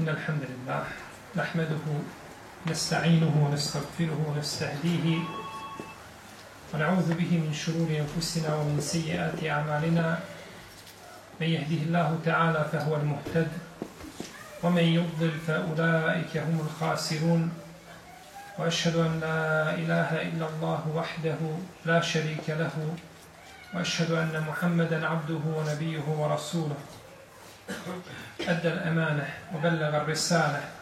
إن الحمد لله نحمده نستعينه ونستغفره ونستهديه ونعوذ به من شرور أنفسنا ومن سيئات أعمالنا. من يهده الله تعالى فهو المهتد ومن يضلل فأولئك هم الخاسرون. وأشهد أن لا إله إلا الله وحده لا شريك له وأشهد أن محمدا عبده ونبيه ورسوله. أدى الأمانة وبلغ الرسالة.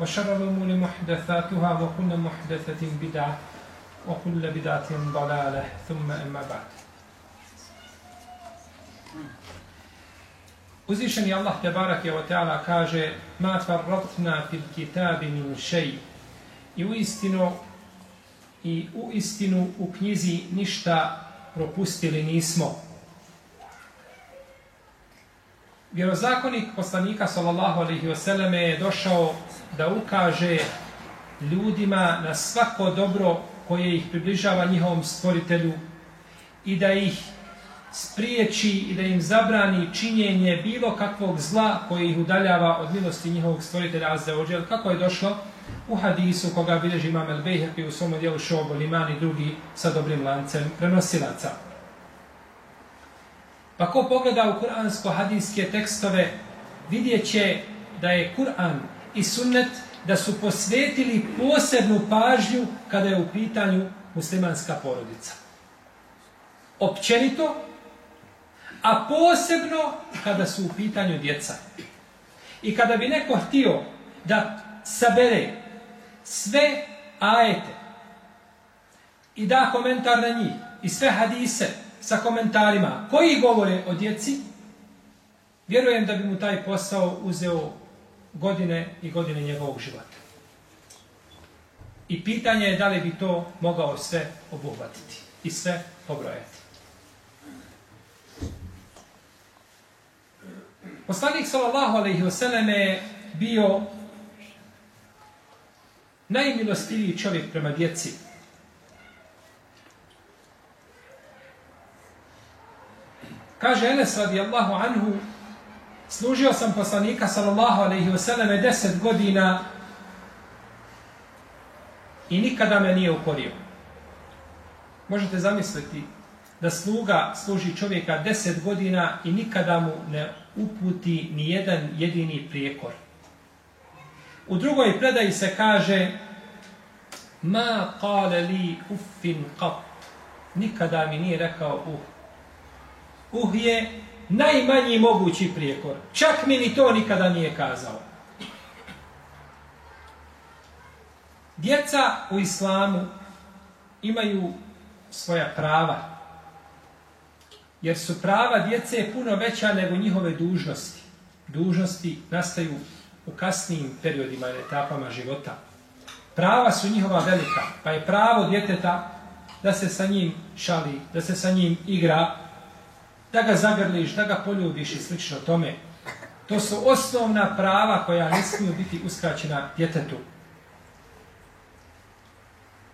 وشر الأمور محدثاتها وكل محدثة بدعة وكل بدعة ضلالة ثم أما بعد Uzvišeni Allah te barake wa ta'ala kaže ma farratna fil kitabi min šej i u istinu i u istinu u knjizi ništa propustili nismo. Vjerozakonik poslanika sallallahu alaihi wasallam je došao da ukaže ljudima na svako dobro koje ih približava njihovom stvoritelju i da ih spriječi i da im zabrani činjenje bilo kakvog zla koje ih udaljava od milosti njihovog stvoritelja Azza. Kako je došlo u hadisu koga bilježi imam El Bejhepi u svom dijelu Šobol Iman i drugi sa dobrim lancem prenosilaca. Pa ko pogleda u kuransko-hadijske tekstove, vidjet će da je Kur'an i sunnet da su posvetili posebnu pažnju kada je u pitanju muslimanska porodica. Općenito, a posebno kada su u pitanju djeca. I kada bi neko htio da sabere sve ajete i da komentar na njih i sve hadise sa komentarima koji govore o djeci, vjerujem da bi mu taj posao uzeo godine i godine njegovog života. I pitanje je da li bi to mogao sve obuhvatiti i sve pobrojati. Poslanik sallallahu alejhi ve selleme bio najmilostiviji čovjek prema djeci. Kaže Enes radijallahu anhu, služio sam poslanika sallallahu alejhi ve selleme 10 godina i nikada me nije ukorio. Možete zamisliti da sluga služi čovjeka 10 godina i nikada mu ne uputi ni jedan jedini prijekor. U drugoj predaji se kaže ma kale li uffin qat nikada mi nije rekao uh. Uh je najmanji mogući prijekor. Čak mi ni to nikada nije kazao. Djeca u islamu imaju svoja prava jer su prava djece puno veća nego njihove dužnosti. Dužnosti nastaju u kasnijim periodima i etapama života. Prava su njihova velika, pa je pravo djeteta da se sa njim šali, da se sa njim igra, da ga zagrliš, da ga poljubiš i slično tome. To su osnovna prava koja ne smiju biti uskraćena djetetu.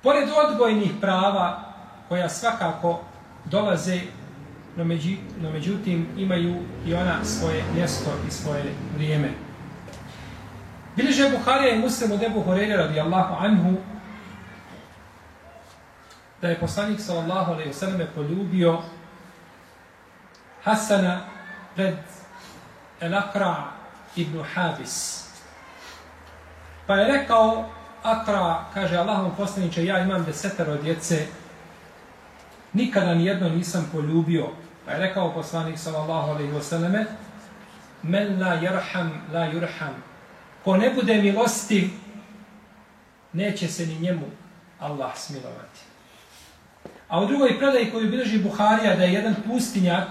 Pored odgojnih prava, koja svakako dolaze, no, među, no međutim imaju i ona svoje mjesto i svoje vrijeme. Bileže Buharija i Muslim od Ebu Horeira radijallahu anhu da je poslanik sallallahu alaihi sallam poljubio Hasana pred El-Akra ibn Habis. Pa je rekao Akra, kaže Allahom poslaniče, ja imam desetero djece, nikada nijedno nisam poljubio. Pa je rekao poslanik sallallahu alaihi wasallame, men la yarham la yurham. Ko ne bude milostiv, neće se ni njemu Allah smilovati. A u drugoj predaji koju bilježi Buharija da je jedan pustinjak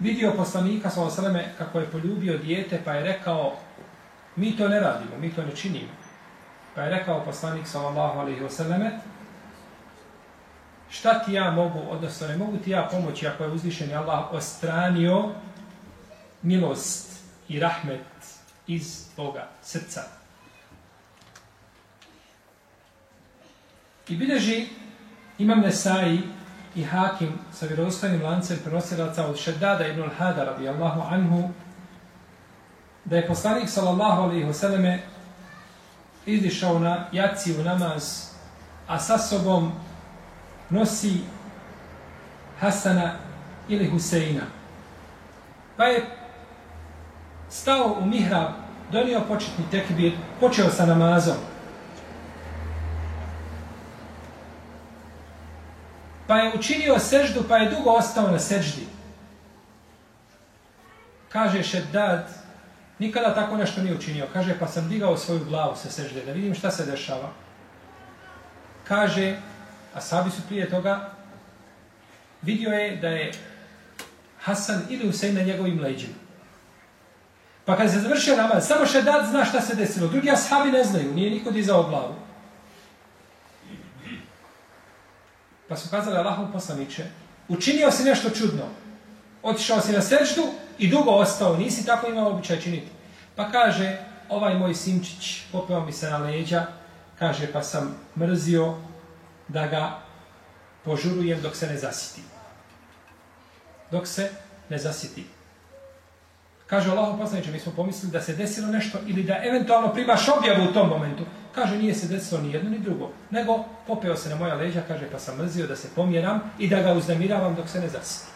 vidio poslanika s.a.v. kako je poljubio dijete pa je rekao mi to ne radimo, mi to ne činimo. Pa je rekao poslanik s.a.v. šta ti ja mogu, odnosno ne mogu ti ja pomoći ako je uzvišen Allah ostranio milost i rahmet iz toga srca. I bileži imam Nesai i Hakim sa vjerovostojnim lancem prenosilaca od Šeddada ibn al-Hada radijallahu anhu da je poslanik sallallahu alaihi wasallam izišao na jaci u namaz a sa sobom nosi Hasana ili Huseina. Pa je stao u mihrab, donio početni tekbir, počeo sa namazom. Pa je učinio seždu, pa je dugo ostao na seždi. Kaže Šeddad, nikada tako nešto nije učinio. Kaže, pa sam digao svoju glavu sa sežde, da vidim šta se dešava. Kaže, a sabi su prije toga, vidio je da je Hasan ili Husein na njegovim leđima. Pa kad se završio namaz, samo Šeddad zna šta se desilo. Drugi ashabi ne znaju, nije niko dizao glavu. Pa su kazali Allahom poslaniće, učinio si nešto čudno. Otišao si na seždu i dugo ostao, nisi tako imao običaj činiti. Pa kaže, ovaj moj simčić popeo mi se na leđa, kaže, pa sam mrzio da ga požurujem dok se ne zasiti. Dok se ne zasiti. Kaže Allahu poslaniče, mi smo pomislili da se desilo nešto ili da eventualno primaš objavu u tom momentu. Kaže, nije se desilo ni jedno ni drugo. Nego, popeo se na moja leđa, kaže, pa sam mrzio da se pomjeram i da ga uznamiravam dok se ne zaspi.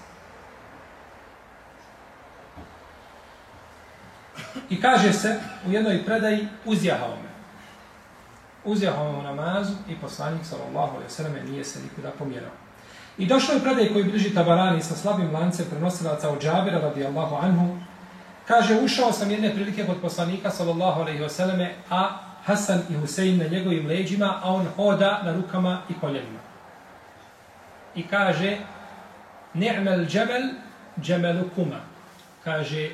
I kaže se u jednoj predaji, uzjahao me. Uzjahao me u namazu i poslanik, sallallahu alaihi sallam, nije se nikuda pomjerao. I došlo je predaj koji bliži tabarani sa slabim lancem prenosilaca od Džabira, radijallahu anhu, kaže, ušao sam jedne prilike kod poslanika, sallallahu alaihi vseleme, a Hasan i Husein na njegovim leđima, a on hoda na rukama i koljenima. I kaže, ni'mel džemel, džemelu kuma. Kaže,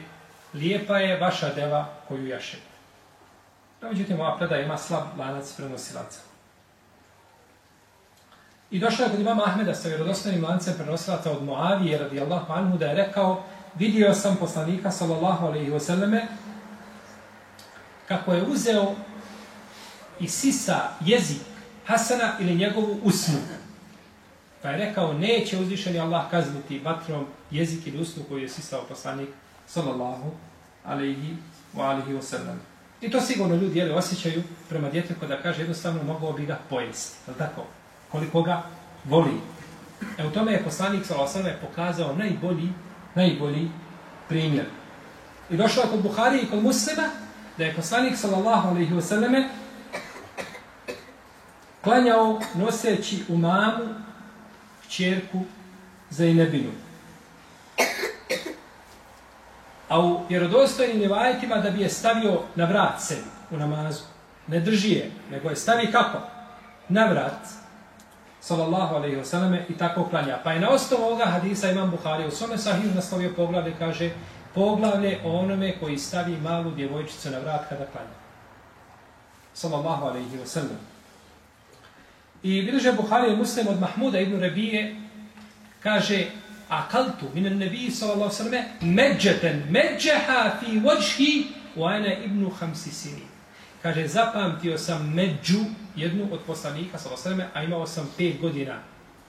lijepa je vaša deva koju jašete. No, međutim, ova predaja ima slab lanac prenosilaca. I došlo je kod imama Ahmeda sa vjerodostojnim lancem prenosilaca od Moavije, radijallahu anhu, da je rekao, vidio sam poslanika, sallallahu alaihi wasallame, kako je uzeo i sisa jezik Hasana ili njegovu usnu. Pa je rekao, neće uzvišeni Allah kazniti vatrom jezik ili usnu koju je sisao poslanik, sallallahu alaihi wa alihi wa sallam. I to sigurno ljudi jeli, osjećaju prema djetetu da kaže jednostavno mogao bi ga pojesti. Je tako? Koliko ga voli. E u tome je poslanik sallallahu alaihi wa sallam pokazao najbolji, najbolji primjer. I došao kod Buhari i kod muslima da je poslanik sallallahu alaihi wa sallam klanjao noseći u mamu čerku za inebinu. A u vjerodostojnim rivajetima da bi je stavio na vrat sebi u namazu. Ne drži je, nego je stavi kako? Na vrat, sallallahu alaihi wa sallam, i tako klanja. Pa je na osnovu ovoga hadisa imam Buhari u svome sahiju naslovio poglavlje, kaže, poglavlje o onome koji stavi malu djevojčicu na vrat kada klanja. Sallallahu alaihi wa sallam. I bilježe Buhari i Muslim od Mahmuda ibn Rebije, kaže, akaltu minan nebiji sallallahu sallame međeten, međeha fi vođhi, u ana ibnu hamsi sini. Kaže, zapamtio sam među jednu od poslanika, sa a imao sam pet godina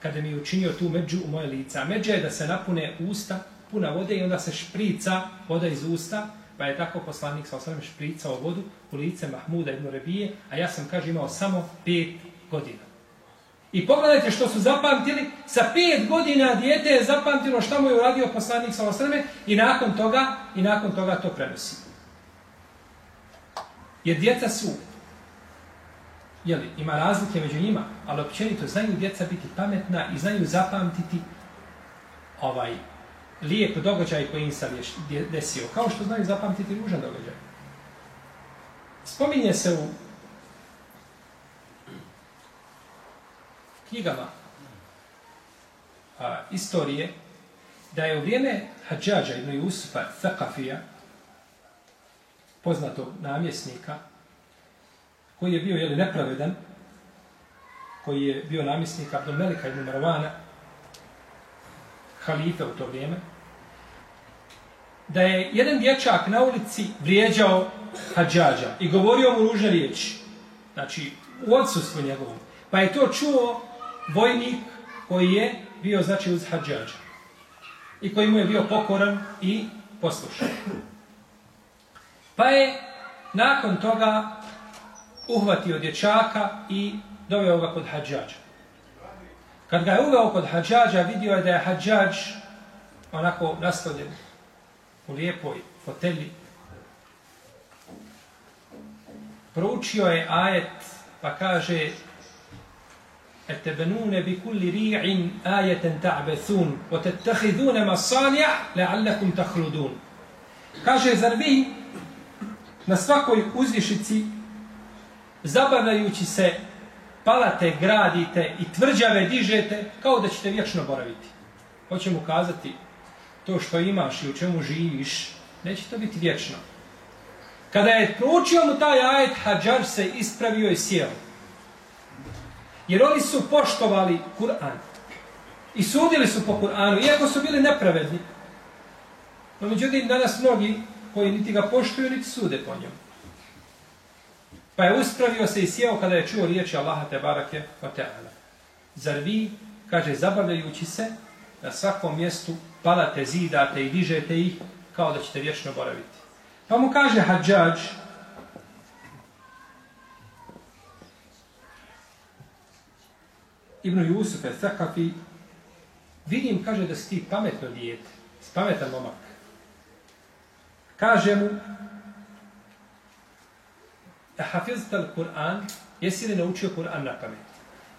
kada mi je učinio tu među u moje lice. Međa je da se napune usta, puna vode i onda se šprica voda iz usta, pa je tako poslanik sa osreme špricao vodu u lice Mahmuda ibn Rebije, a ja sam, kaže, imao samo pet godina. I pogledajte što su zapamtili, sa pet godina dijete je zapamtilo šta mu je uradio poslanik sa osreme i nakon toga, i nakon toga to prenosi. Jer djeca su, jeli, ima razlike među njima, ali općenito znaju djeca biti pametna i znaju zapamtiti ovaj lijep događaj koji im se desio, kao što znaju zapamtiti ružan događaj. Spominje se u knjigama a, istorije da je u vrijeme Hadžađa ibn Jusufa Thakafija poznatog namjesnika, koji je bio jeli, nepravedan, koji je bio namjesnik Abdul Melika ibn Marwana, halife u to vrijeme, da je jedan dječak na ulici vrijeđao Hadžađa i govorio mu ružne riječi. Znači, u odsustvu njegovom. Pa je to čuo vojnik koji je bio znači uz Hadžađa i koji mu je bio pokoran i poslušan. Pa je nakon toga uhvatio dječaka i doveo ga kod hađađa. Kad ga je uveo kod hađađa, vidio je da je hađađ onako nastavljen u lijepoj fotelji. Proučio je ajet pa kaže etebenune اتبنون بكل ريع آية تعبثون وتتخذون مصانع tahludun. Kaže, zar vi na svakoj uzvišici zabavljajući se palate gradite i tvrđave dižete kao da ćete vječno boraviti hoće mu kazati to što imaš i u čemu živiš neće to biti vječno kada je proučio mu taj ajet Hadžar se ispravio i sjeo Jer oni su poštovali Kur'an. I sudili su po Kur'anu, iako su bili nepravedni. No, međutim, danas mnogi koji niti ga poštuju, niti sude po njemu. Pa je uspravio se i sjeo kada je čuo riječi Allaha te barake o teala. Zar vi, kaže, zabavljajući se, na svakom mjestu palate, zidate i dižete ih kao da ćete vječno boraviti. Pa mu kaže Hadžađ, Ibn Jusuf je Thakafi, vidim, kaže da si ti pametno dijete, pametan momak. Kaže mu, a hafizta al Kur'an, jesi li naučio Kur'an na pamet?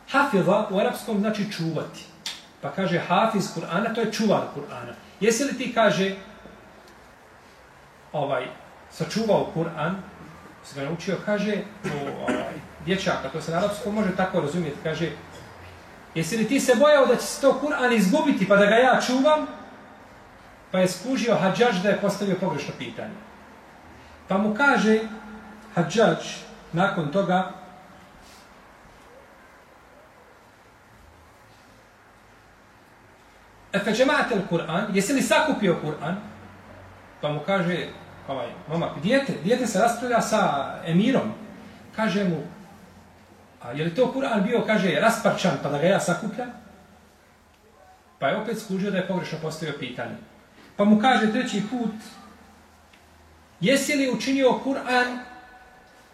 Hafiza u arapskom znači čuvati. Pa kaže hafiz Kur'ana, to je čuvar Kur'ana. Jesi li ti, kaže, ovaj, sačuvao Kur'an, se ga naučio, kaže, u, ovaj, dječaka, to se na arapskom može tako razumjeti, kaže, Jesi li ti se bojao da će se to Kur'an izgubiti pa da ga ja čuvam? Pa je skužio Hadžađ da je postavio pogrešno pitanje. Pa mu kaže Hadžađ nakon toga Efe džemate Kur'an, jesi li sakupio Kur'an? Pa mu kaže, ovaj, momak, dijete, dijete se raspravlja sa emirom. Kaže mu, A je li to Kur'an bio, kaže, rasparčan, pa da ga ja sakupljam? Pa je opet skužio da je pogrešno postavio pitanje. Pa mu kaže treći put, jesi li učinio Kur'an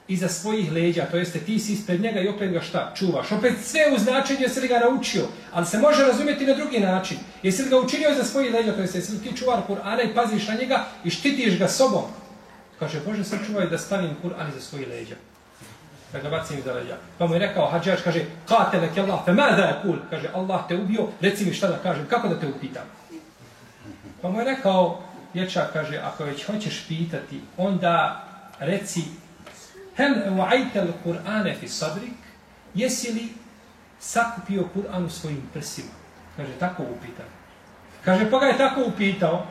iza svojih leđa, to jeste ti si ispred njega i opet ga šta, čuvaš. Opet sve u značenju jesi li ga naučio, ali se može razumjeti na drugi način. Jesi li ga učinio iza svojih leđa, to jeste jesi li ti čuvar Kur'ana i paziš na njega i štitiš ga sobom. Kaže, Bože, sad čuvaj da stavim Kur'an iza svojih leđa da ga bacim iza leđa. Pa mu je rekao, hađač kaže, kate leke Allah, fe mada je kul, kaže, Allah te ubio, reci mi šta da kažem, kako da te upitam? Pa mu je rekao, dječak kaže, ako već hoćeš pitati, onda reci, hel uajtel Kur'ane fi sabrik, jesi li sakupio Kur'an u svojim prsima? Kaže, tako upitao. Kaže, pa ga je tako upitao,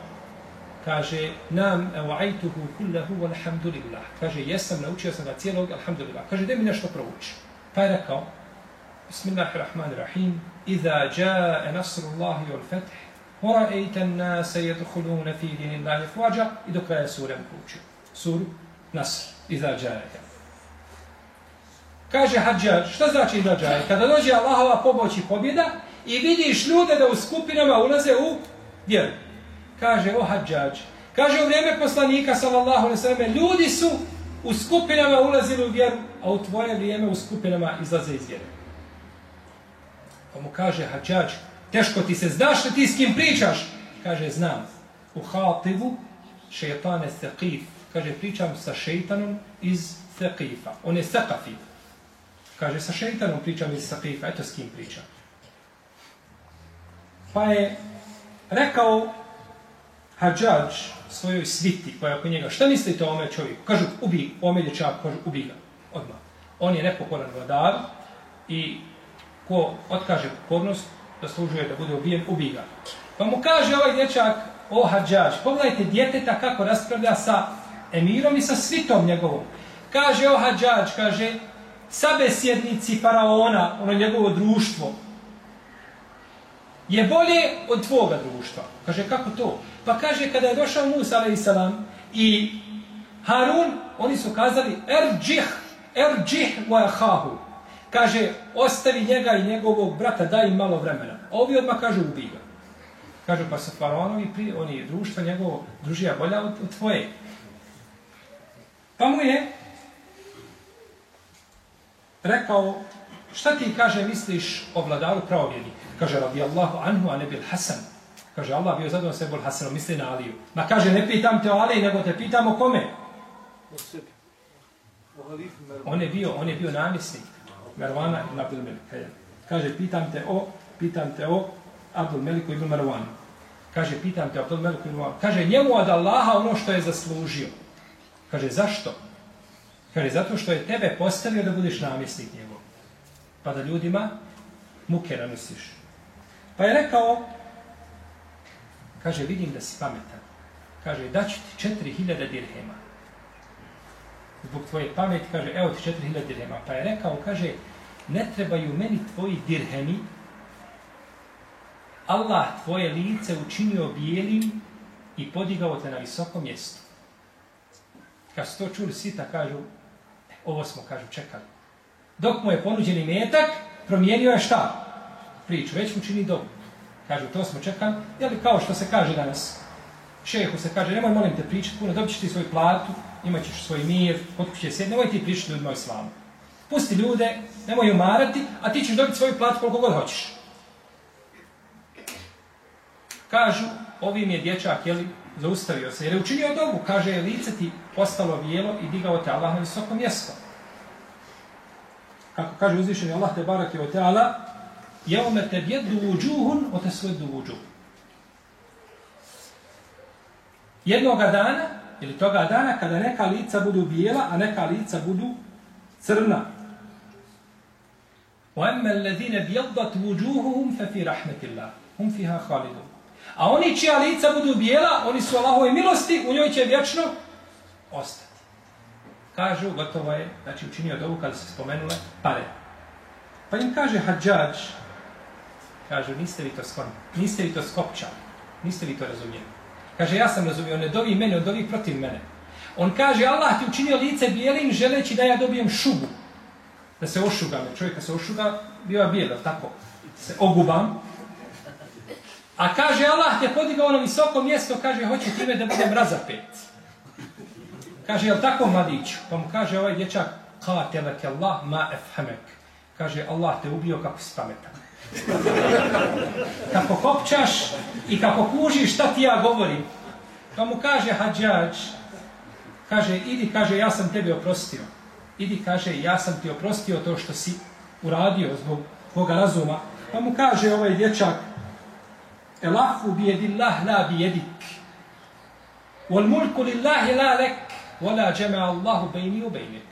kaže nam uajtuhu kullahu walhamdulillah. Kaže jesam naučio sam ga cijelog alhamdulillah. Kaže da mi nešto prouči. Pa je rekao bismillahirrahmanirrahim. Idha jaa nasrullahi wal fath wa ra'aita an-nasa yadkhuluna fi dinillahi afwaja i do kraja sure prouči suru nasr idha Kaže Hadžar, šta znači hađar? Kada dođe Allahova pomoć i pobjeda i vidiš ljude da u skupinama ulaze u vjeru. Kaže, o hađađ. Kaže, u vrijeme poslanika, sallallahu alaihi sallam, ljudi su u skupinama ulazili u vjeru, a u tvoje vrijeme u skupinama izlaze iz vjeru. Pa mu kaže, hađađ, teško ti se, znaš li ti s kim pričaš? Kaže, znam. U hativu šeitane seqif. Kaže, pričam sa šeitanom iz seqifa. On je seqafi. Kaže, sa šeitanom pričam iz seqifa. Eto s kim pričam. Pa je rekao hađađ svojoj sviti koja je oko njega. Šta mislite o ome čovjeku? Kažu, ubi, ome dječak, kažu, ubi ga. Odmah. On je nepokoran vladar i ko otkaže pokornost, zaslužuje da bude ubijen, ubiga. Pa mu kaže ovaj dječak, o hađaž, pogledajte djeteta kako raspravlja sa emirom i sa svitom njegovom. Kaže o hađaž, kaže, sabesjednici faraona, ono njegovo društvo, je bolje od tvoga društva. Kaže, kako to? Pa kaže, kada je došao Musa, a.s. i Harun, oni su kazali, erđih, erđih wa ahahu. Kaže, ostavi njega i njegovog brata, daj im malo vremena. A ovi odmah kažu, ubij ga. Kažu, pa su faraonovi, pri, oni je društvo njegovo, družija bolja od, od tvoje. Pa mu je rekao, šta ti kaže, misliš o vladaru pravovjednika? Kaže, radi Allahu anhu, a ne bil Hasan. Kaže, Allah bio zadovoljno sve bol Hasanom, misli na Aliju. Ma kaže, ne pitam te o Aliji, nego te pitam o kome? On je bio, on je bio namjesnik. Marwana ibn Abdul Melik. Kaže, pitam te o, pitam te o Abdul Meliku ibn Marwan. Kaže, pitam te o Abdul Meliku ibn Marwan. Kaže, njemu od Allaha ono što je zaslužio. Kaže, zašto? Kaže, zato što je tebe postavio da budeš namjesnik njegov. Pa da ljudima muke nanosiš. Pa je rekao, kaže, vidim da si pametan. Kaže, daću ti četiri hiljada dirhema. Zbog tvoje pameti, kaže, evo ti četiri hiljada dirhema. Pa je rekao, kaže, ne trebaju meni tvoji dirhemi, Allah tvoje lice učinio bijelim i podigao te na visoko mjesto. Kad su to čuli, sita, kažu, e, ovo smo, kažu, čekali. Dok mu je ponuđeni metak, promijenio je šta? Priču, već mu čini dobro. Kažu, to smo čekali, jel kao što se kaže danas. Šehu se kaže, nemoj molim te pričati puno, dobit ćeš ti svoju platu, imat ćeš svoj mir, potpuće se, nemoj ti pričati ljudima o islamu. Pusti ljude, nemoj umarati, a ti ćeš dobiti svoju platu koliko god hoćeš. Kažu, ovim je dječak, jeli, zaustavio se, jer je učinio dobu, kaže, je lice ti postalo bijelo i digao te Allah na visoko mjesto. Kako kaže uzvišeni Allah te barak je o teala, jevme te bjeddu uđuhun, o te svedu uđuh. Jednoga dana, ili toga dana, kada neka lica budu bijela, a neka lica budu crna. وَأَمَّا الَّذِينَ بِيَضَّتْ وُجُوهُهُمْ فَفِي رَحْمَةِ اللَّهِ هُمْ فِيهَا خَالِدُونَ A oni čija lica budu bijela, oni su Allahove milosti, u njoj će vječno ostati. Kažu, gotovo je, znači učinio dovu kada se spomenule pare. Pa im kaže hađađ, kažu, niste vi to skorni, niste vi to skopčali, niste vi to razumijeli. Kaže, ja sam razumio, on ne dovi mene, on dovi protiv mene. On kaže, Allah ti učinio lice bijelim želeći da ja dobijem šubu. Da se ošugam, čovjek kad se ošuga, biva bijel, tako, se ogubam, A kaže Allah te podigao na visoko mjesto, kaže hoće time da budem razapet. Kaže, jel tako mladić? Pa mu kaže ovaj dječak, katelak Allah ma efhamek. Kaže, Allah te ubio kako si pametan. kako kopčaš i kako kužiš šta ti ja govorim. Pa mu kaže hađač, kaže, idi, kaže, ja sam tebe oprostio. Idi, kaže, ja sam ti oprostio to što si uradio zbog koga razuma. Pa mu kaže ovaj dječak, Elafu bi jedillah la bi jedik. Wal mulku lillahi la lek. Wala džema Allahu bejni u bejnik.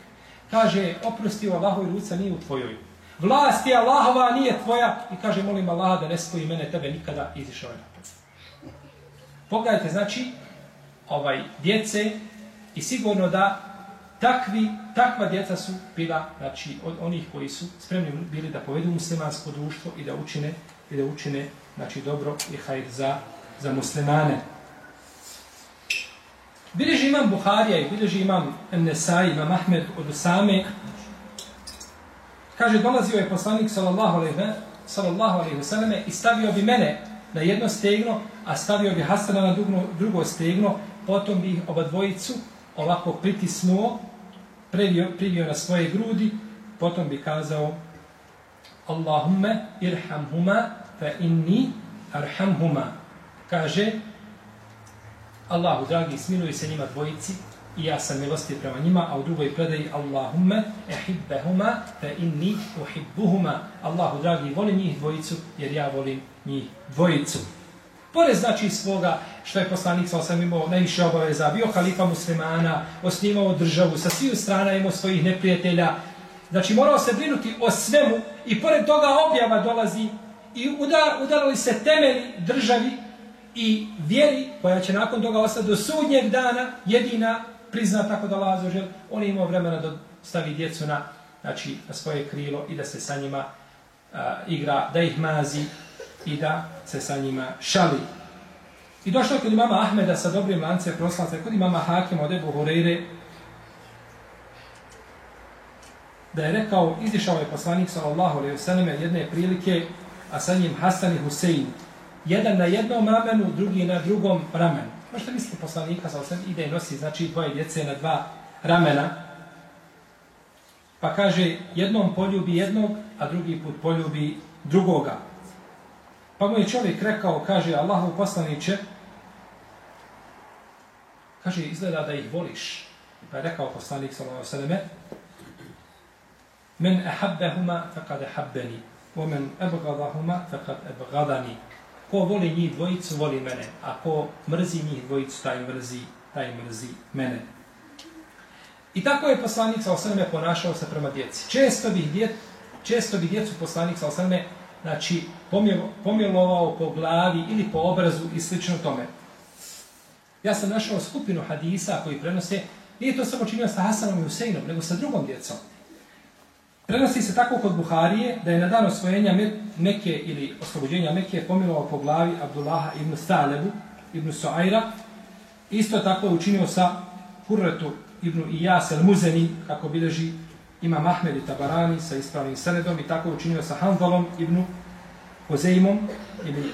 Kaže, oprosti u Allahoj ruca nije u tvojoj. Vlast je Allahova, nije tvoja. I kaže, molim Allaha da ne spoji mene tebe nikada izišao je napad. Pogledajte, znači, ovaj, djece i sigurno da takvi, takva djeca su bila, znači, od onih koji su spremni bili da povedu muslimansko društvo i da učine, i da učine znači dobro i hajr za, za muslimane. Bileži imam Buharija i bileži imam Nesai, imam Ahmed od Usame, Kaže, dolazio je poslanik sallallahu alaihi, sallallahu alaihi vseleme i stavio bi mene na jedno stegno, a stavio bi Hasana na drugo, drugo stegno, potom bi oba dvojicu ovako pritisnuo, privio, privio na svoje grudi, potom bi kazao Allahumme irhamhuma fa inni arhamhuma. Kaže, Allahu, dragi, smiluj se njima dvojici, i ja sam milosti prema njima, a u drugoj predaji Allahumme ehibbehuma fa inni uhibbuhuma. Allahu dragi, volim njih dvojicu, jer ja volim njih dvojicu. Pored znači svoga što je poslanik sa osam imao najviše obaveza, bio halifa muslimana, osnimao državu, sa sviju strana imao svojih neprijatelja, znači morao se brinuti o svemu i pored toga objava dolazi i udar, udarali se temeli državi i vjeri koja će nakon toga ostati do sudnjeg dana jedina prizna tako da Allah zažel, on je imao vremena da stavi djecu na, znači, na svoje krilo i da se sa njima a, igra, da ih mazi i da se sa njima šali. I došlo je kod imama Ahmeda sa dobrim lance proslavce, kod imama Hakim od Ebu Horeire, da je rekao, izišao je poslanik sallallahu alaihi sallam jedne prilike, a sa njim Hasan i Husein, jedan na jednom ramenu, drugi na drugom ramenu. Možete misliti poslanika sa osam ide i nosi, znači dvoje djece na dva ramena. Pa kaže, jednom poljubi jednog, a drugi put poljubi drugoga. Pa mu je čovjek rekao, kaže, Allahu poslaniće, kaže, izgleda da ih voliš. Pa je rekao poslanik sallallahu sallame, Men ahabbehuma faqad ahabbeni, wa men abgadahuma faqad abgadani. Ko voli njih dvojicu, voli mene. A ko mrzi njih dvojicu, taj mrzi, taj mrzi mene. I tako je poslanik sa osrme ponašao se prema djeci. Često bi, djet, često bi djecu poslanik sa osrme znači, pomjelovao po glavi ili po obrazu i slično tome. Ja sam našao skupinu hadisa koji prenose, nije to samo činio sa Hasanom i Huseinom, nego sa drugom djecom. Prenosi se tako kod Buharije da je na dan osvojenja Mekke ili oslobođenja Mekke pomilovao po glavi Abdullaha ibn Stalebu, ibn Suaira. Isto tako je učinio sa Kurretu ibn Iyas el-Muzeni, kako bileži ima Mahmed i Tabarani sa ispravnim senedom i tako učinio sa Hanzalom ibn Hozeimom ili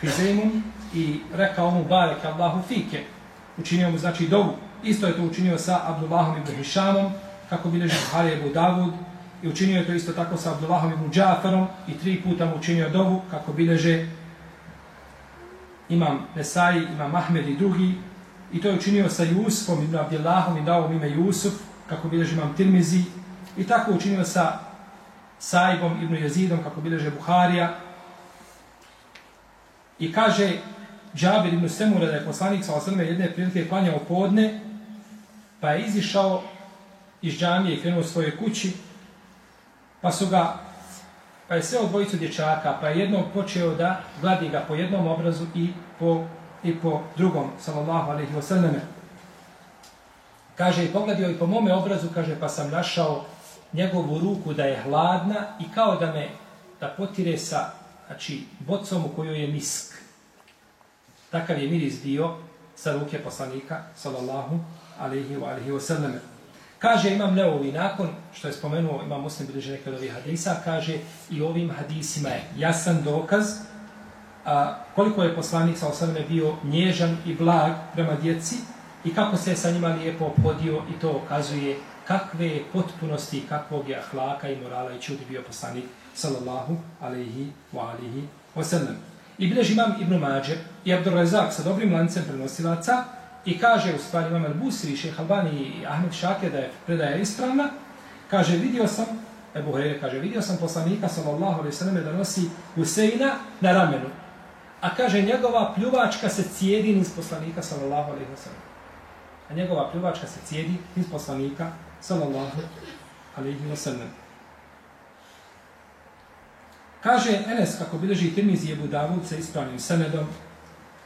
Fizeimom i rekao mu barek Allahu fike. Učinio mu znači dovu. Isto je to učinio sa Abdullahom ibn Hishamom, kako bileži Buhari Abu Davud, i učinio je to isto tako sa Abdullahom ibn Džaferom i tri puta mu učinio dovu kako bileže imam Nesai, imam Ahmed i drugi i to je učinio sa Jusufom ibn Abdullahom i dao mu ime Jusuf kako bilježi imam Tirmizi i tako učinio sa Saibom ibn Jezidom kako bilježe Buharija i kaže Džabir ibn Semura da je poslanik sa osrme jedne prilike klanjao podne pa je izišao iz džamije i krenuo u svoje kući Pa su ga, pa je sve dvojicu dječaka, pa je jednom počeo da gladi ga po jednom obrazu i po, i po drugom, sallallahu alaihi wasallam. Kaže, i pogledio i po mome obrazu, kaže, pa sam našao njegovu ruku da je hladna i kao da me, da potire sa, znači, bocom u kojoj je misk. Takav je miris bio sa ruke poslanika, sallallahu alaihi wa sallam. Kaže imam Neovi nakon što je spomenuo imam muslim bliže neke od ovih hadisa, kaže i ovim hadisima je jasan dokaz a, koliko je poslanik sa osadome bio nježan i blag prema djeci i kako se je sa njima lijepo podio i to okazuje kakve je potpunosti kakvog je ahlaka i morala i čudi bio poslanik sallallahu alaihi wa alihi wa sallam. I bileži imam Ibn Mađe i Abdurrazak sa dobrim lancem prenosilaca I kaže u stvari Imam al-Busri, šeha Albani i Ahmed Šake da je predaja ispravna. Kaže, vidio sam, Ebu Hrere kaže, vidio sam poslanika sallallahu alaihi sallam da nosi Huseina na ramenu. A kaže, njegova pljuvačka se cijedi niz poslanika sallallahu alaihi sallam. A njegova pljuvačka se cijedi niz poslanika sallallahu alaihi sallam. Kaže Enes, kako bileži Tirmizi Ebu Davud sa ispravnim senedom,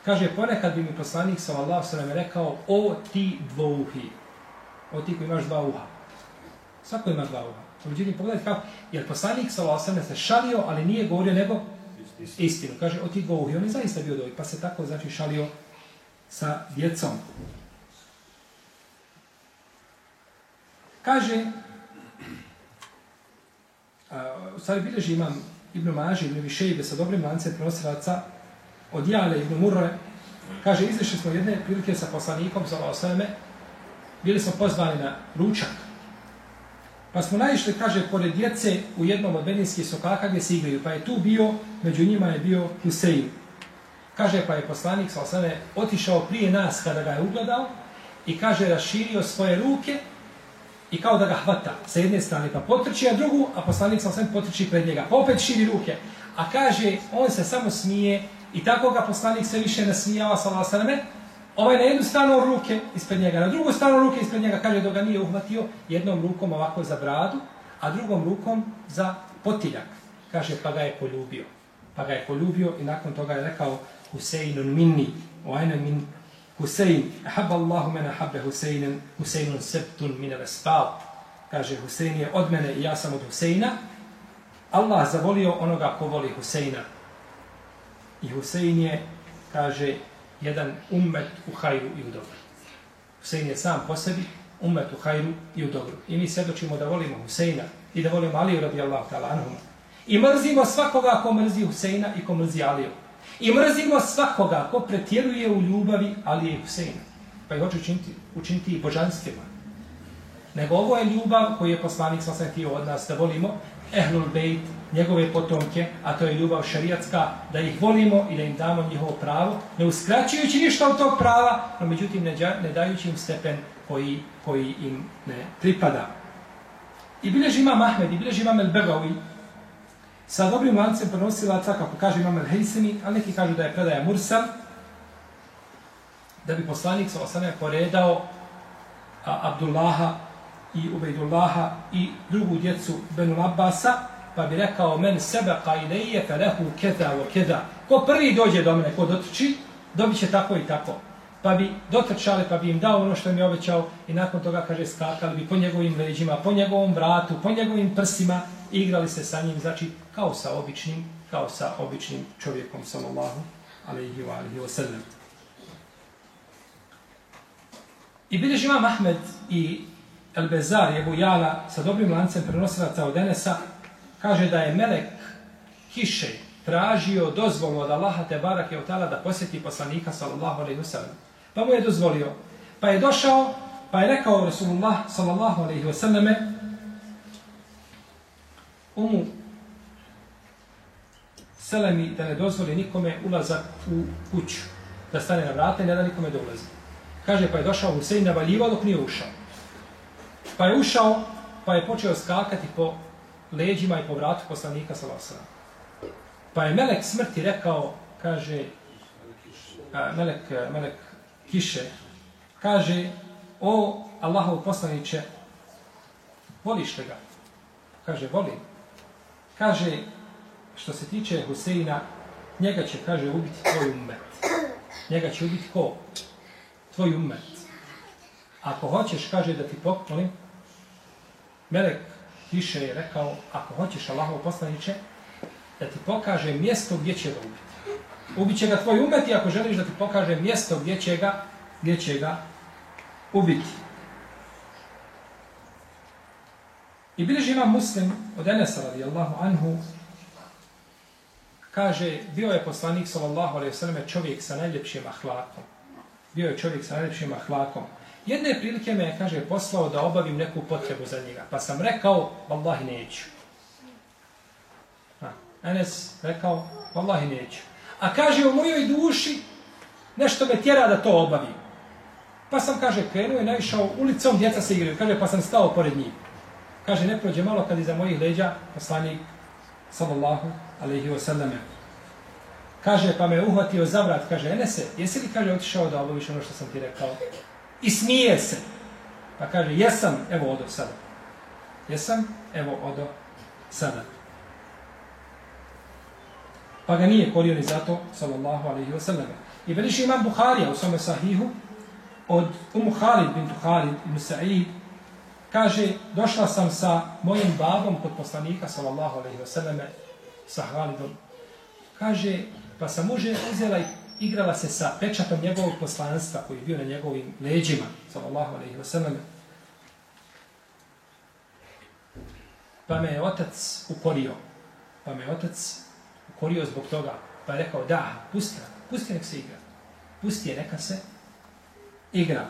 Kaže, ponekad bi mi poslanik sa Allah sa nam rekao, o ti dvouhi. O ti koji imaš dva uha. Svako ima dva uha. Međutim, pogledajte kako, jer poslanik sa Allah se šalio, ali nije govorio nego istinu. Kaže, o ti dvouhi. On je zaista bio dvouhi, pa se tako znači šalio sa djecom. Kaže, a, u stvari bilježi imam Ibn Maži, Ibn Višejbe sa dobrim lancem prenosilaca od Jale Ibn Murre, kaže, izašli smo jedne prilike sa poslanikom, za osveme, bili smo pozvani na ručak. Pa smo naišli, kaže, pored djece u jednom od bedinskih sokaka gdje se igraju, pa je tu bio, među njima je bio Husein. Kaže, pa je poslanik, sa osveme, otišao prije nas kada ga je ugledao i kaže, raširio svoje ruke i kao da ga hvata sa jedne strane, pa potrči, a drugu, a poslanik sa osveme potrči pred njega, pa opet širi ruke. A kaže, on se samo smije i tako ga poslanik se više nasmijava, sa osveme, Ovaj na jednu stranu ruke ispred njega, na drugu stranu ruke ispred njega, kaže da ga nije uhvatio jednom rukom ovako za bradu, a drugom rukom za potiljak. Kaže, pa ga je poljubio. Pa ga je poljubio i nakon toga je rekao Huseinun minni, o ajne min Husein, ahab Allahu mena habbe Huseinen, Huseinun septun mine vespal. Kaže, Husein je od mene i ja sam od Huseina. Allah zavolio onoga ko voli Huseina. I Husein je, kaže, jedan umet u hajru i u dobru. Husein je sam po sebi umet u hajru i u dobru. I mi svjedočimo da volimo Huseina i da volimo Aliju radijallahu ta'ala anhum. I mrzimo svakoga ko mrzi Huseina i ko mrzi Aliju. I mrzimo svakoga ko pretjeruje u ljubavi Alije i Huseina. Pa ih hoće učiniti, učiniti i božanstvima. Nego ovo je ljubav koju je poslanik sam sam htio od nas da volimo Ehlul Bejt, njegove potomke, a to je ljubav šarijatska, da ih volimo i da im damo njihovo pravo, ne uskraćujući ništa od tog prava, no međutim ne, ne dajući im stepen koji, koji im ne pripada. I bilježi imam Ahmed, i bilježi imam El Begawi, sa dobrim lancem prenosilaca, kako kaže imam El Hejsemi, ali neki kažu da je predaja Mursal, da bi poslanik sa osane poredao a, Abdullaha i Ubejdullaha i drugu djecu Benu Abbasa, pa bi rekao men sebe ka ideje fe lehu keda o keda. Ko prvi dođe do mene, ko dotrči, dobit će tako i tako. Pa bi dotrčali, pa bi im dao ono što mi je obećao i nakon toga, kaže, skakali bi po njegovim leđima, po njegovom vratu, po njegovim prsima, igrali se sa njim, znači, kao sa običnim, kao sa običnim čovjekom, sallallahu alaihi wa alaihi wa sallam. I bilježi imam Ahmed i Al-Bezar je Bujala sa dobrim lancem prenosilaca od Enesa, kaže da je Melek kiše tražio dozvolu od Allaha te barake od tala da posjeti poslanika sallallahu alaihi wasallam. Pa mu je dozvolio. Pa je došao, pa je rekao Rasulullah sallallahu alaihi wasallam umu selemi da ne dozvoli nikome ulazak u kuću, da stane na vrata i ne da nikome da ulazi. Kaže, pa je došao Husein na valjivo dok nije ušao. Pa je ušao, pa je počeo skakati po leđima i po vratu poslanika Salasana. Pa je Melek smrti rekao, kaže, a, Melek, Melek Kiše, kaže, o Allahov poslaniće, voliš li ga? Kaže, volim. Kaže, što se tiče Huseina, njega će, kaže, ubiti tvoj umet. Njega će ubiti ko? Tvoj umet. Ako hoćeš, kaže, da ti poklonim, Melek više je rekao, ako hoćeš Allahov poslaniće, da ti pokaže mjesto gdje će ga ubiti. Ubiće ga tvoj umet i ako želiš da ti pokaže mjesto gdje će ga, gdje će ga ubiti. I bilježi ima muslim od Enesa radijallahu anhu, kaže, bio je poslanik sallallahu alaihi sallam čovjek sa najljepšim ahlakom. Bio je čovjek sa najljepšim ahlakom. Jedne prilike me, kaže, poslao da obavim neku potrebu za njega. Pa sam rekao, vallahi neću. Ha. Enes rekao, vallahi neću. A kaže, u mojoj duši nešto me tjera da to obavim. Pa sam, kaže, krenuo i naišao ulicom, djeca se igraju. Kaže, pa sam stao pored njih. Kaže, ne prođe malo kad iza mojih leđa poslanik, sallallahu alaihi wasallam. Kaže, pa me uhvatio za vrat. Kaže, Enese, jesi li, kaže, otišao da obaviš ono što sam ti rekao? I smije se. Pa kaže, jesam, evo odo sada. Jesam, evo odo sada. Pa ga nije korio ni zato, sallallahu alaihi wasallam. I veliš imam Buharija u svome sahihu, od Umu Khalid bintu Khalid ibn Sa'id, kaže, došla sam sa mojim babom kod poslanika, sallallahu alaihi wasallam, sa Halidom. Kaže, pa sam muže uzela i igrala se sa pečatom njegovog poslanstva koji je bio na njegovim leđima, sallallahu alaihi wa sallam. pa me je otac ukorio. Pa me je otac ukorio zbog toga. Pa je rekao, da, pusti, pusti nek se igra. Pusti je, neka se igra.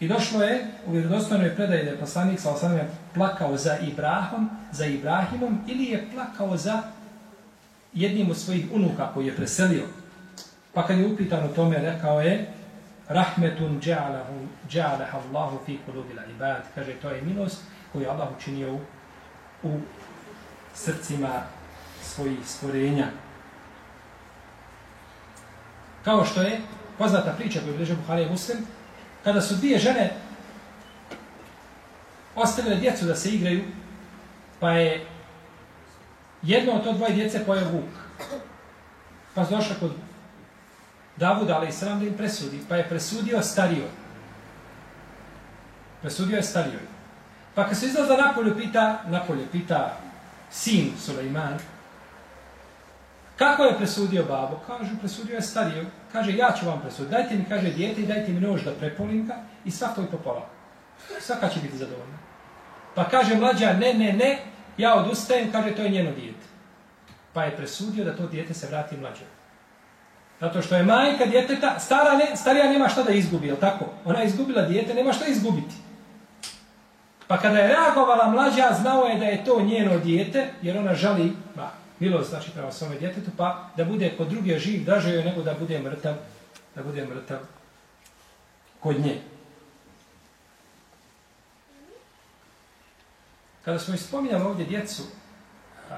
I došlo je, u vjerodostojnoj predaji da je poslanik sa osanem plakao za Ibrahom, za Ibrahimom, ili je plakao za jednim od svojih unuka koji je preselio. Pa kad je upitan o tome, rekao je, rahmetun dja'alaha Allahu fi kulubila ibad. Kaže, to je milost koju Allah učinio u, u srcima svojih stvorenja. Kao što je poznata priča koju bliže Buhari i Muslim, kada su dvije žene ostavile djecu da se igraju, pa je jedno od to dvoje djece pojeo vuk. Pa su došla kod Davuda, ali i sram da im presudi, pa je presudio starijoj. Presudio je starijoj. Pa kad se izlaza napolje, pita, napolje pita sin Suleiman, kako je presudio babo? Kažu, presudio je starijoj. Kaže, ja ću vam presuditi. Dajte mi, kaže, dijete i dajte mi nož da prepolim ga i svako je popola. Svaka će biti zadovoljna. Pa kaže mlađa, ne, ne, ne, ja odustajem, kaže, to je njeno dijete. Pa je presudio da to dijete se vrati mlađoj. Zato što je majka djeteta, stara ne, starija nema šta da izgubi, je tako? Ona je izgubila dijete, nema šta izgubiti. Pa kada je reagovala mlađa, znao je da je to njeno dijete, jer ona žali, baku milost znači prema svome djetetu, pa da bude kod druge živ, draže joj nego da bude mrtav, da bude mrtav kod nje. Kada smo ispominjali ovdje djecu, a,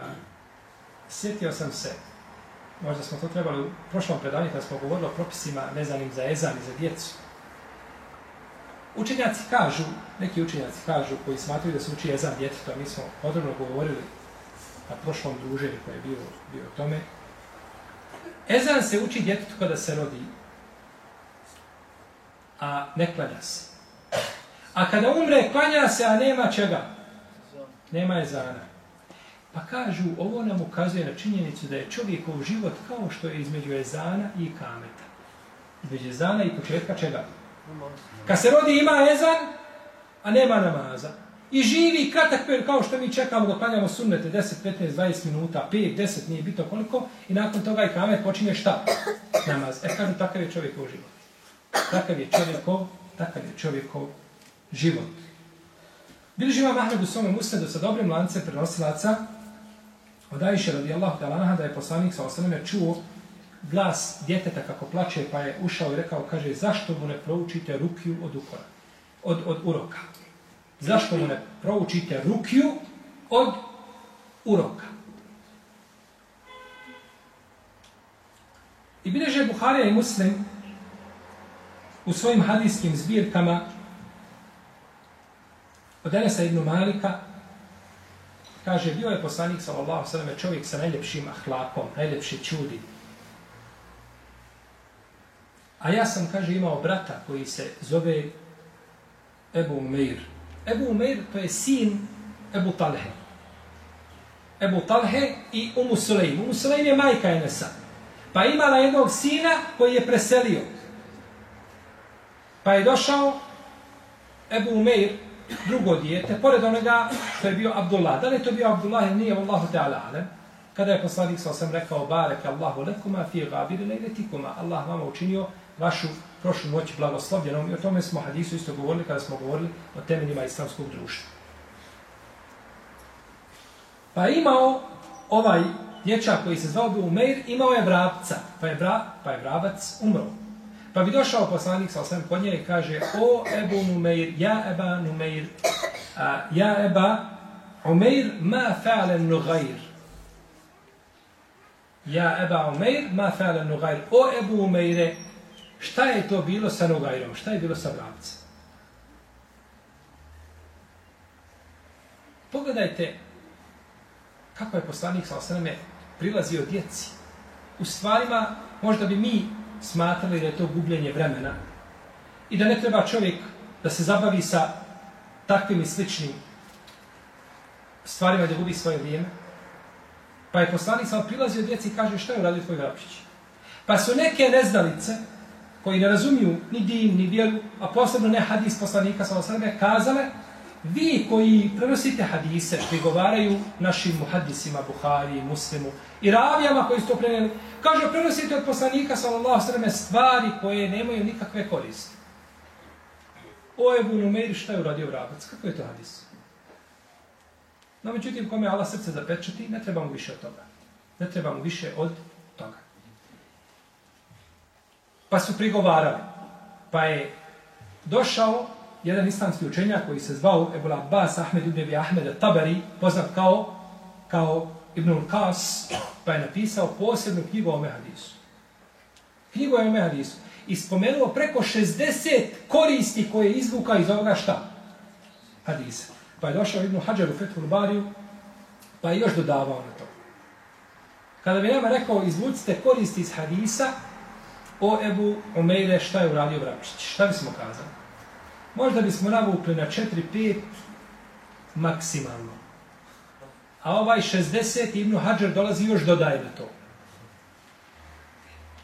sjetio sam se, možda smo to trebali u prošlom predanju kada smo govorili o propisima vezanim za ezan i za djecu. Učenjaci kažu, neki učenjaci kažu koji smatruju da se uči ezan djetetu, a mi smo podrobno govorili na prošlom druženju koje je bio, bio tome. Ezan se uči djetetu kada se rodi, a ne klanja se. A kada umre, klanja se, a nema čega? Nema ezana. Pa kažu, ovo nam ukazuje na činjenicu da je čovjekov život kao što je između ezana i kameta. Između ezana i početka čega? Kad se rodi ima ezan, a nema namaza. I živi kratak period kao što mi čekamo da klanjamo sunnete 10, 15, 20 minuta, 5, 10, nije bito koliko. I nakon toga i kamet počinje šta? Namaz. E kažu, takav je čovjekov život. Takav je čovjekov, takav je čovjekov život. Bilži ima Ahmed u svome musnedu sa dobrim lance prenosilaca od Aisha radijallahu ta'ala da je poslanik sa osaname čuo glas djeteta kako plače pa je ušao i rekao, kaže, zašto mu ne proučite rukiju od ukora, od, od uroka? Zašto mu ne proučite rukiju od uroka? I bileže Buharija i Muslim u svojim hadijskim zbirkama od Enesa ibn Malika kaže, bio je poslanik sallallahu sallam čovjek sa najljepšim ahlakom, najljepše čudi. A ja sam, kaže, imao brata koji se zove Ebu Umeir. Ebu Umeir to je sin Ebu Talhe. Ebu Talhe i Umu Sulejm. Umu Sulejm je majka Enesa. Pa imala jednog sina koji je preselio. Pa je došao Ebu Umeir, drugo dijete, pored onoga što je bio Abdullah. Da li je to bio Abdullah ili nije, Allahu Teala, ale? Kada je poslanik sa osam rekao, barek Allahu lekuma fi gabiri lejletikuma, Allah vama učinio vašu prošlu noć blagoslovljenom. I o tome smo hadisu isto govorili kada smo govorili o temeljima islamskog društva. Pa je imao ovaj dječak koji se zvao bio Umeir, imao je vrabca, pa je, vra, pa je vrabac umro. Pa bi došao poslanik sa osam kod nje i kaže, o Ebu Numeir, ja Eba Numeir, a, ja Eba Umeir, ma fa'alen nugair. Ja Eba Umeir, ma fa'alen nugair. O Ebu Umeire, Šta je to bilo sa Nogajrom? Šta je bilo sa Vrabcem? Pogledajte kako je poslanik sa osaname prilazio djeci. U stvarima možda bi mi smatrali da je to gubljenje vremena i da ne treba čovjek da se zabavi sa takvim i sličnim stvarima da gubi svoje vrijeme. Pa je poslanik sa prilazio djeci i kaže šta je uradio tvoj vrapčić. Pa su neke neznalice koji ne razumiju ni din, ni vjeru, a posebno ne hadis poslanika sa osrme, kazale vi koji prenosite hadise, prigovaraju našim muhadisima, Buhari, Muslimu i ravijama koji su to prenijeli, kaže, prenosite od poslanika, sallallahu sallam, stvari koje nemaju nikakve koriste. O Ebu Numeri, šta je uradio vrabac? Kako je to hadis? No, međutim, kome Allah srce zapečati, ne treba mu više od toga. Ne treba mu više od. Pa su prigovarali. Pa je došao jedan islamski učenjak koji se zvao Ebul Abbas Ahmed ibn Abi Ahmed Tabari, poznat kao, kao Ibn Qas, pa je napisao posebnu knjigu o ome hadisu. Knjigu o ome hadisu. I spomenuo preko 60 koristi koje izvuka iz ovoga šta? Hadisa. Pa je došao Ibn Hajar u Fethul Bariju, pa je još dodavao na to. Kada bi nama rekao, izvucite koristi iz hadisa, o Ebu Umeire šta je uradio Vrapšić? Šta bismo kazali? Možda bismo navukli na 4-5 maksimalno. A ovaj 60 Ibn Hadžer dolazi još dodaje na to.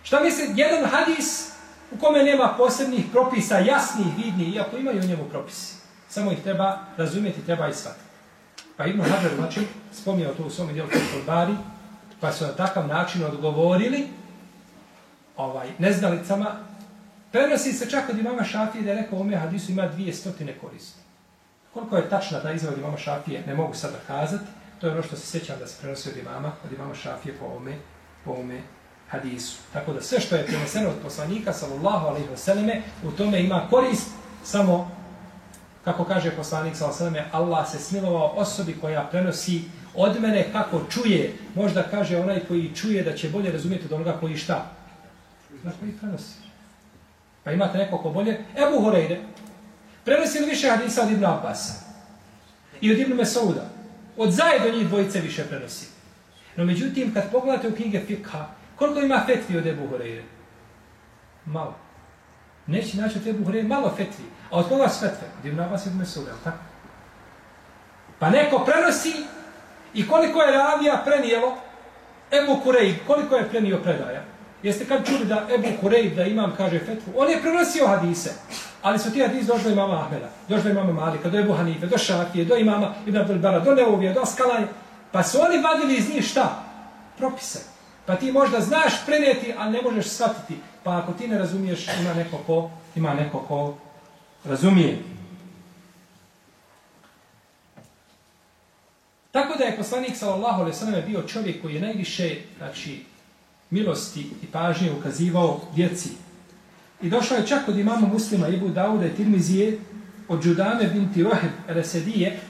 Šta misli, jedan hadis u kome nema posebnih propisa, jasnih, vidnih, iako imaju u njemu propisi. Samo ih treba razumjeti, treba i shvatiti. Pa Ibnu Hadžer, znači, spominjao to u svom dijelu Bari, pa su na takav način odgovorili ovaj, neznalicama Prenosi se čak od imama Šafije da je rekao ome hadisu ima dvije stotine koristi. Koliko je tačna ta izvod imama Šafije, ne mogu sada kazati. To je ono što se sjećam da se prenosi od imama, od imama Šafije po ome, po ome hadisu. Tako da sve što je preneseno od poslanika, sallallahu alaihi wasallam, u tome ima korist, samo, kako kaže poslanik, sallallahu alaihi wasallam, Allah se smilovao osobi koja prenosi od mene kako čuje. Možda kaže onaj koji čuje da će bolje razumjeti od onoga koji šta na koji prenosi. Pa imate neko ko bolje? Ebu Horeide. Prenosi li više hadisa od Ibn Abbas? I od Ibn Mesouda? Od zajedno njih dvojice više prenosi. No međutim, kad pogledate u knjige Fikha, koliko ima fetvi od Ebu Horeide? Malo. Neće naći od Ebu Horeide malo fetvi. A od koga su fetve? Od Ibn Abbas i Ibn Mesouda, tako? Pa neko prenosi i koliko je ravija prenijelo Ebu Kureid, koliko je prenio predaja? Jeste kad čuli da Ebu Kurejb, da imam, kaže fetvu, on je prenosio hadise, ali su ti hadise došli do imama Ahmeda, došli do imama Malika, do Ebu Hanife, do Šafije, do imama Ibn Abdelbara, do Neuvije, do Skalanje, pa su oni vadili iz njih šta? Propise. Pa ti možda znaš preneti, ali ne možeš shvatiti. Pa ako ti ne razumiješ, ima neko ko, ima neko ko razumije. Tako da je poslanik sallallahu alejhi ve sellem bio čovjek koji je najviše, znači milosti i pažnje ukazivao djeci. I došao je čak od imama muslima Ibu Dauda i Tirmizije od Đudame binti Roheb Resedije.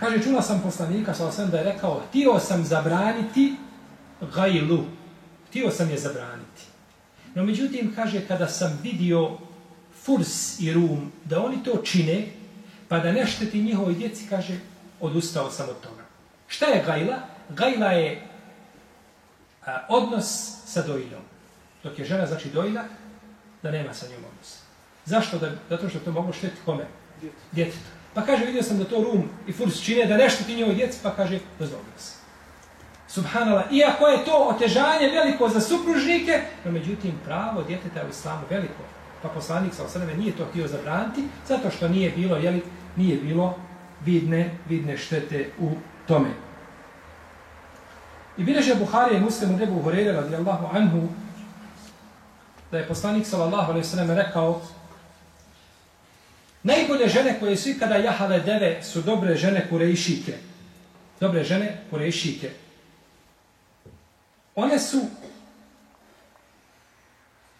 Kaže, čula sam poslanika, sa osam da je rekao, htio sam zabraniti gajlu. Htio sam je zabraniti. No međutim, kaže, kada sam vidio Furs i Rum, da oni to čine, pa da ne šteti njihovoj djeci, kaže, odustao sam od toga. Šta je gajla? Gajla je a, odnos sa dojiljom. Dok je žena, znači dojilja, da nema sa njom odnos. Zašto? Da, zato što to mogu štetiti kome? Djetetu. Pa kaže, vidio sam da to rum i furs čine, da nešto ti njoj djeci, pa kaže, dozvolio se. Subhanala, iako je to otežanje veliko za supružnike, no međutim, pravo djeteta je u islamu veliko. Pa poslanik sa osreme nije to htio zabraniti, zato što nije bilo, jeli, nije bilo vidne, vidne štete u tome. I bileže Buharije muslimu debu Horeira radijallahu anhu da je poslanik sallallahu alaihi sallam rekao najbolje žene koje su ikada jahale deve su dobre žene kurejšike. Dobre žene kurejšike. One su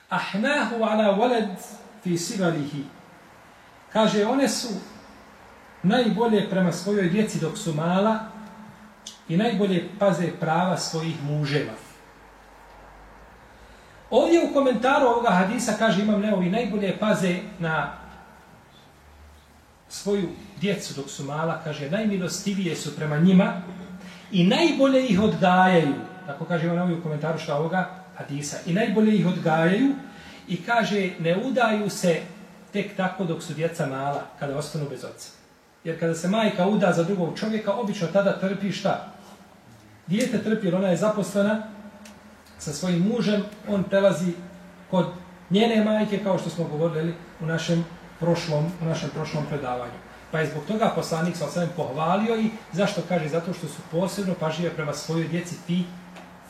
ahnahu ala walad fi sigalihi. Kaže, one su najbolje prema svojoj djeci dok su mala, i najbolje paze prava svojih muževa. Ovdje u komentaru ovoga hadisa kaže imam neovi najbolje paze na svoju djecu dok su mala, kaže najmilostivije su prema njima i najbolje ih odgajaju. Tako kaže imam neovi u komentaru što ovoga hadisa. I najbolje ih odgajaju i kaže ne udaju se tek tako dok su djeca mala kada ostanu bez oca. Jer kada se majka uda za drugog čovjeka, obično tada trpi šta? Dijete trpi, ona je zaposlena sa svojim mužem, on prelazi kod njene majke, kao što smo govorili u našem prošlom, u našem prošlom predavanju. Pa je zbog toga poslanik sa osvijem pohvalio i zašto kaže? Zato što su posebno pažljive prema svojoj djeci fi,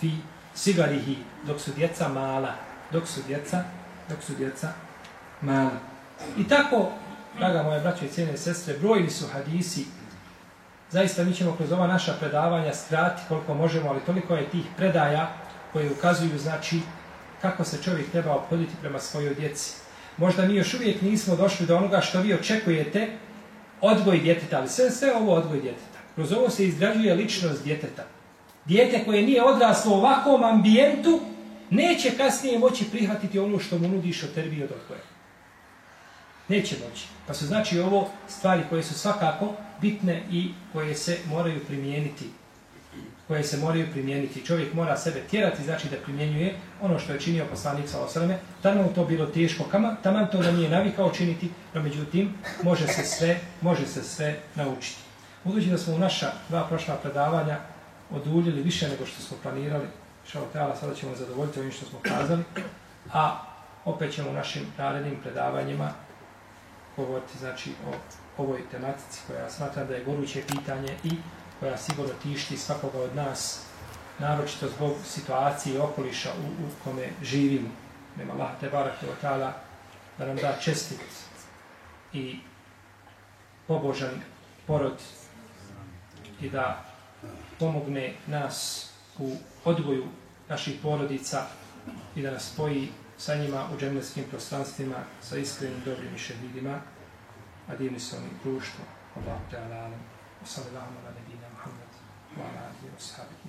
fi sigarihi, dok su djeca mala, dok su djeca, dok su djeca mala. I tako, draga moje braće i cijene sestre, brojni su hadisi Zaista mi ćemo kroz ova naša predavanja skrati koliko možemo, ali toliko je tih predaja koje ukazuju znači kako se čovjek treba obhoditi prema svojoj djeci. Možda mi još uvijek nismo došli do onoga što vi očekujete odgoj djeteta, ali sve, sve ovo odgoj djeteta. Kroz ovo se izgrađuje ličnost djeteta. Dijete koje nije odraslo u ovakvom ambijentu, neće kasnije moći prihvatiti ono što mu nudiš od terbi od odgoja. Neće moći. Pa su znači ovo stvari koje su svakako bitne i koje se moraju primijeniti koje se moraju primijeniti. Čovjek mora sebe tjerati, znači da primjenjuje ono što je činio poslanik sa osrame. Tamo to bilo teško, kama, tamo to da nije navikao činiti, no međutim, može se sve, može se sve naučiti. Budući da smo u naša dva prošla predavanja oduljili više nego što smo planirali, šao teala, sada ćemo zadovoljiti ovim što smo kazali, a opet ćemo u našim narednim predavanjima govoriti znači, o ovoj tematici koja smatra da je goruće pitanje i koja sigurno tišti svakoga od nas, naročito zbog situacije i okoliša u, u kome živimo. Nema Allah te barak i otala da nam da čestit i pobožan porod i da pomogne nas u odgoju naših porodica i da nas spoji sa njima u džemljskim prostranstvima sa iskrenim dobrim i šehidima, a divni su oni društvo. Allah te alalem. Sallallahu ala nebina Muhammad wa ala alihi wa.